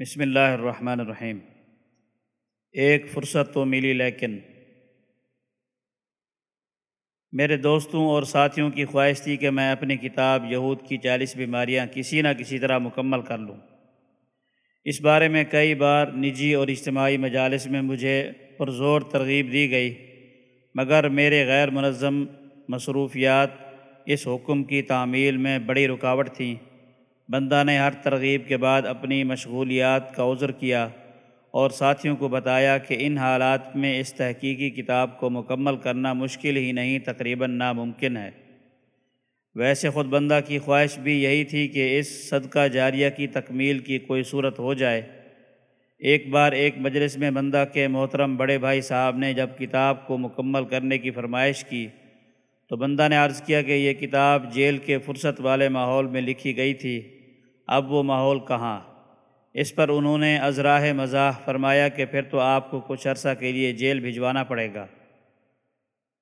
بسم اللہ الرحمن الرحیم۔ ایک فرصت تو ملی لیکن میرے دوستوں اور ساتھیوں کی خواہش تھی کہ میں اپنی کتاب یہود کی چالیس بیماریاں کسی نہ کسی طرح مکمل کر لوں۔ اس بارے میں کئی بار نجی اور اجتماعی مجالس میں مجھے پرزور ترغیب دی گئی، مگر میرے غیر منظم مصروفیات اس حکم کی تعمیل میں بڑی رکاوٹ تھیں۔ بندہ نے ہر ترغیب کے بعد اپنی مشغولیات کا عذر کیا اور ساتھیوں کو بتایا کہ ان حالات میں اس تحقیقی کتاب کو مکمل کرنا مشکل ہی نہیں، تقریباً ناممکن ہے۔ ویسے خود بندہ کی خواہش بھی یہی تھی کہ اس صدقہ جاریہ کی تکمیل کی کوئی صورت ہو جائے۔ ایک بار ایک مجلس میں بندہ کے محترم بڑے بھائی صاحب نے جب کتاب کو مکمل کرنے کی فرمائش کی تو بندہ نے عرض کیا کہ یہ کتاب جیل کے فرصت والے ماحول میں لکھی گئی تھی۔ اب وہ ماحول کہاں؟ اس پر انہوں نے ازراہ مزاح فرمایا کہ پھر تو آپ کو کچھ عرصہ کے لیے جیل بھجوانا پڑے گا۔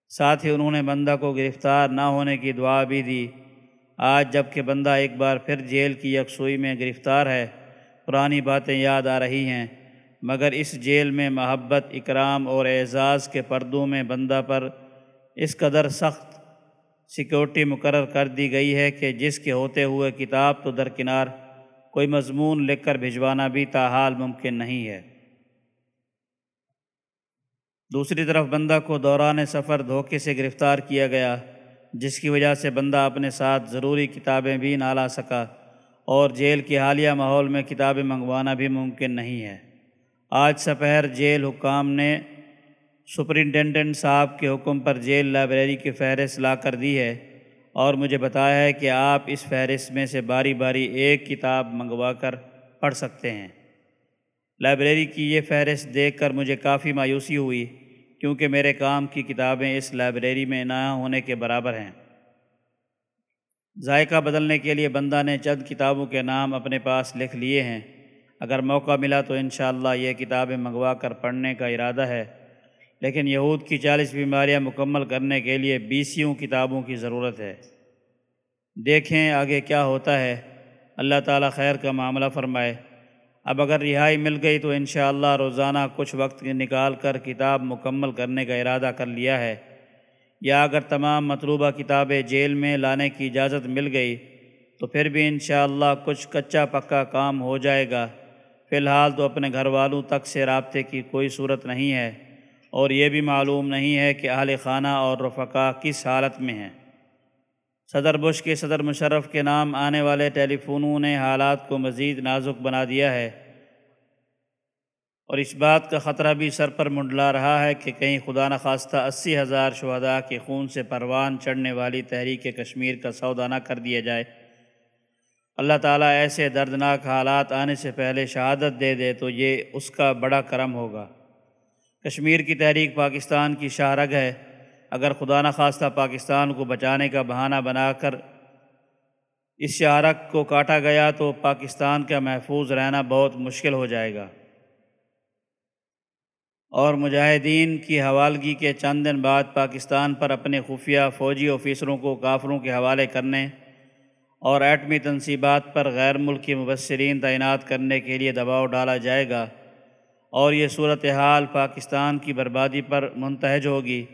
ساتھ ہی انہوں نے بندہ کو گرفتار نہ ہونے کی دعا بھی دی۔ آج جبکہ بندہ ایک بار پھر جیل کی یکسوئی میں گرفتار ہے، پرانی باتیں یاد آ رہی ہیں، مگر اس جیل میں محبت، اکرام اور اعزاز کے پردوں میں بندہ پر اس قدر سخت سیکورٹی مقرر کر دی گئی ہے کہ جس کے ہوتے ہوئے کتاب تو درکنار کوئی مضمون لکھ کر بھجوانا بھی تاحال ممکن نہیں ہے۔ دوسری طرف بندہ کو دوران سفر دھوکے سے گرفتار کیا گیا، جس کی وجہ سے بندہ اپنے ساتھ ضروری کتابیں بھی نہ لا سکا اور جیل کے حالیہ ماحول میں کتابیں منگوانا بھی ممکن نہیں ہے۔ آج سپہر جیل حکام نے سپرنٹینڈنٹ صاحب کے حکم پر جیل لائبریری کی فہرست لا کر دی ہے اور مجھے بتایا ہے کہ آپ اس فہرست میں سے باری باری ایک کتاب منگوا کر پڑھ سکتے ہیں۔ لائبریری کی یہ فہرست دیکھ کر مجھے کافی مایوسی ہوئی کیونکہ میرے کام کی کتابیں اس لائبریری میں نہ ہونے کے برابر ہیں۔ ذائقہ بدلنے کے لیے بندہ نے چند کتابوں کے نام اپنے پاس لکھ لیے ہیں۔ اگر موقع ملا تو انشاءاللہ یہ کتابیں منگوا کر پڑھنے کا ارادہ ہے۔ لیکن یہود کی چالیس بیماریاں مکمل کرنے کے لیے بیسیوں کتابوں کی ضرورت ہے۔ دیکھیں آگے کیا ہوتا ہے۔ اللہ تعالیٰ خیر کا معاملہ فرمائے۔ اب اگر رہائی مل گئی تو انشاءاللہ روزانہ کچھ وقت نکال کر کتاب مکمل کرنے کا ارادہ کر لیا ہے۔ یا اگر تمام مطلوبہ کتابیں جیل میں لانے کی اجازت مل گئی تو پھر بھی انشاءاللہ کچھ کچا پکا کام ہو جائے گا۔ فی الحال تو اپنے گھر والوں تک سے رابطے کی کوئی صورت نہیں ہے۔ اور یہ بھی معلوم نہیں ہے کہ اہل خانہ اور رفقا کس حالت میں ہیں۔ صدر بش کے صدر مشرف کے نام آنے والے ٹیلی فونوں نے حالات کو مزید نازک بنا دیا ہے۔ اور اس بات کا خطرہ بھی سر پر منڈلا رہا ہے کہ کہیں خدا نخواستہ اسی ہزار شہداء کے خون سے پروان چڑھنے والی تحریک کشمیر کا سودا نہ کر دیا جائے۔ اللہ تعالیٰ ایسے دردناک حالات آنے سے پہلے شہادت دے دے تو یہ اس کا بڑا کرم ہوگا۔ کشمیر کی تحریک پاکستان کی شاہرگ ہے۔ اگر خدا نخواستہ پاکستان کو بچانے کا بہانہ بنا کر اس شہرک کو کاٹا گیا تو پاکستان کا محفوظ رہنا بہت مشکل ہو جائے گا۔ اور مجاہدین کی حوالگی کے چند دن بعد پاکستان پر اپنے خفیہ فوجی آفیسروں کو کافروں کے حوالے کرنے اور ایٹمی تنصیبات پر غیر ملکی مبصرین تعینات کرنے کے لیے دباؤ ڈالا جائے گا۔ اور یہ صورتحال پاکستان کی بربادی پر منتہج ہوگی۔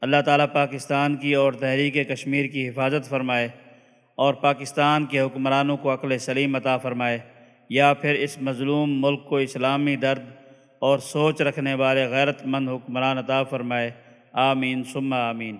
اللہ تعالیٰ پاکستان کی اور تحریک کشمیر کی حفاظت فرمائے اور پاکستان کے حکمرانوں کو عقل سلیم عطا فرمائے۔ یا پھر اس مظلوم ملک کو اسلامی درد اور سوچ رکھنے والے غیرت مند حکمران عطا فرمائے۔ آمین، ثم آمین۔